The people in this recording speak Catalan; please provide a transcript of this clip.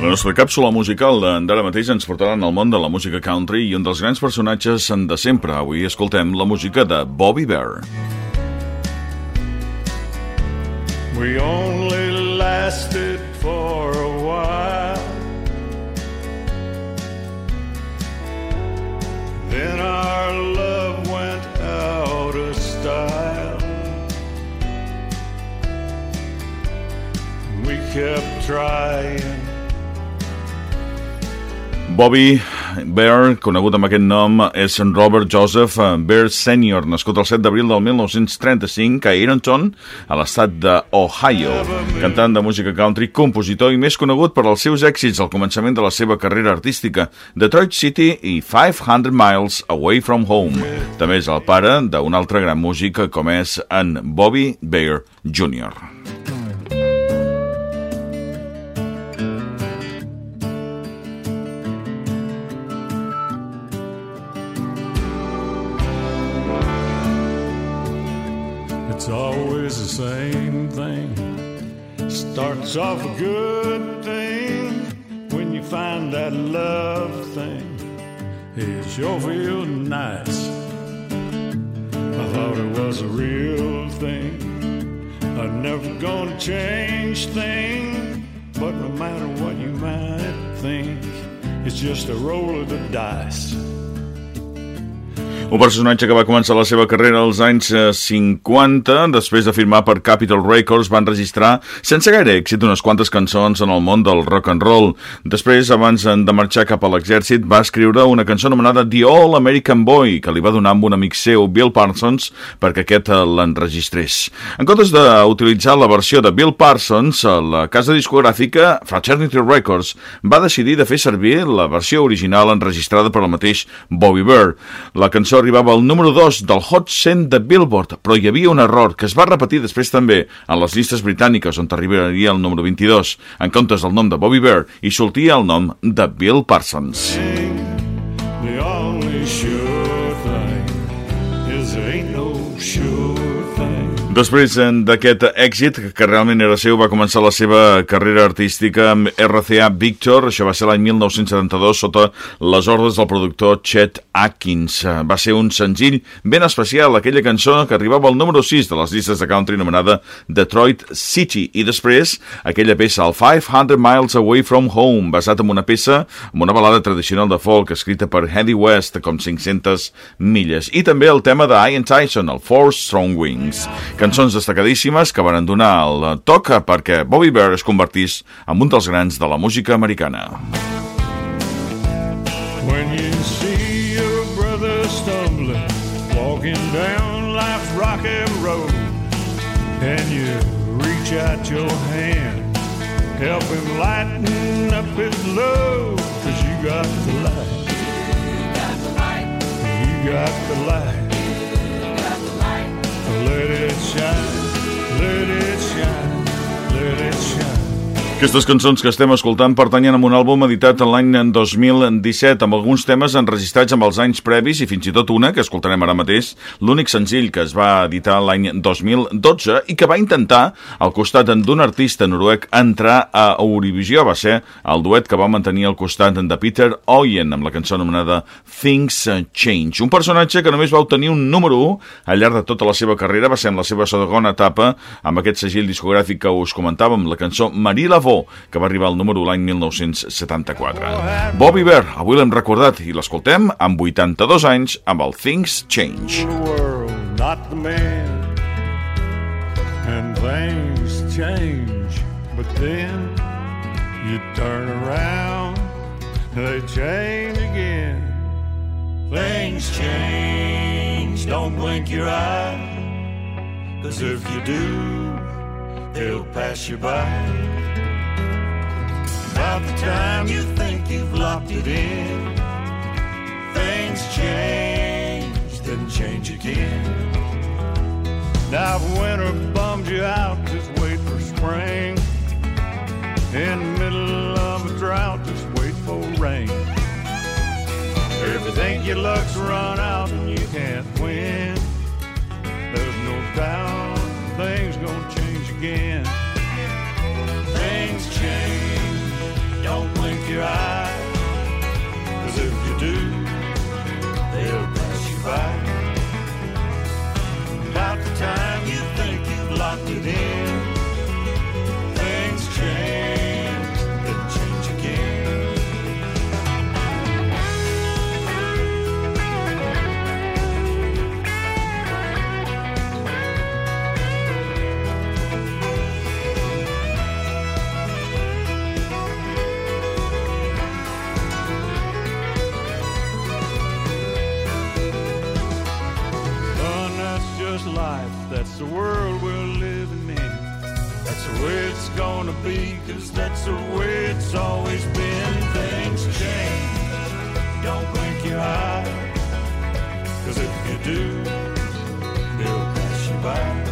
La nostra càpsula musical d'ara mateix ens portarà al món de la música country i un dels grans personatges de sempre. Avui escoltem la música de Bobby Bear. We only lasted for a while Then our love went out of style We kept trying Bobby Bear, conegut amb aquest nom, és Robert Joseph Bear Sr., nascut el 7 d'abril del 1935 a Ironton, a l'estat d'Ohio. Cantant de música country, compositor i més conegut per als seus èxits al començament de la seva carrera artística, Detroit City i 500 Miles Away from Home. També és el pare d'un altre gran músic com és en Bobby Bear Jr. always the same thing. Starts off a good thing when you find that love thing. It sure feels nice. I thought it was a real thing. I'm never gonna change thing, but no matter what you might think, it's just a roll of the dice. Un personatge que va començar la seva carrera als anys 50, eh, després de firmar per Capitol Records, van registrar, sense gaire èxit, unes quantes cançons en el món del rock and roll. Després, abans de marxar cap a l'exèrcit, va escriure una cançó anomenada The All American Boy, que li va donar amb un amic seu, Bill Parsons, perquè aquest eh, l'enregistrés. En comptes d'utilitzar la versió de Bill Parsons, eh, la casa discogràfica Fraternity Records va decidir de fer servir la versió original enregistrada per el mateix Bobby Bear. La cançó arribava al número 2 del Hot 100 de Billboard, però hi havia un error que es va repetir després també en les llistes britàniques on arribaria el número 22. En comptes del nom de Bobby Bear, hi sortia el nom de Bill Parsons. Sure thing. Després d'aquest èxit, que realment era seu, va començar la seva carrera artística amb RCA Victor, això va ser l'any 1972, sota les ordres del productor Chet Atkins. Va ser un senzill ben especial, aquella cançó que arribava al número 6 de les llistes de country anomenada Detroit City, i després aquella peça, el 500 Miles Away from Home, basat en una peça, amb una balada tradicional de folk, escrita per Eddie West, com 500 milles, i també el tema de Ian Tyson, el Four Strong Wings. Cançons destacadíssimes que van donar el toc perquè Bobby Bear es convertís en un dels grans de la música americana. When you see your brother stumbling, walking down life's rocky road, and you reach out your hand, help him lighten up his load, cause you got the light. You got the light. Aquestes cançons que estem escoltant pertanyen a un àlbum editat l'any 2017 amb alguns temes enregistrats amb els anys previs i fins i tot una, que escoltarem ara mateix, l'únic senzill que es va editar l'any 2012 i que va intentar, al costat d'un artista noruec, entrar a Eurovisió. Va ser el duet que va mantenir al costat de Peter Oyen amb la cançó anomenada Things Change. Un personatge que només va obtenir un número 1 al llarg de tota la seva carrera, va ser en la seva segona etapa amb aquest segell discogràfic que us comentàvem, la cançó Marie Lavaux, que va arribar al número l'any 1974. Bobby Bear, avui l'hem recordat i l'escoltem amb 82 anys amb el Things Change. not the man. And things change, but then you turn around, they change again. Things change, don't blink your eye. Cause if you do, they'll pass you by. About the time you think you've locked it in, things change, then change again. Now if winter bums you out, just wait for spring. In the middle of a drought, just wait for rain. If you think your luck's run out and you can't win, there's no doubt things gonna change again. Your eye. Gonna be, cause that's the way it's always been. Things change. Don't blink your eye. Cause if you do, they'll pass you by.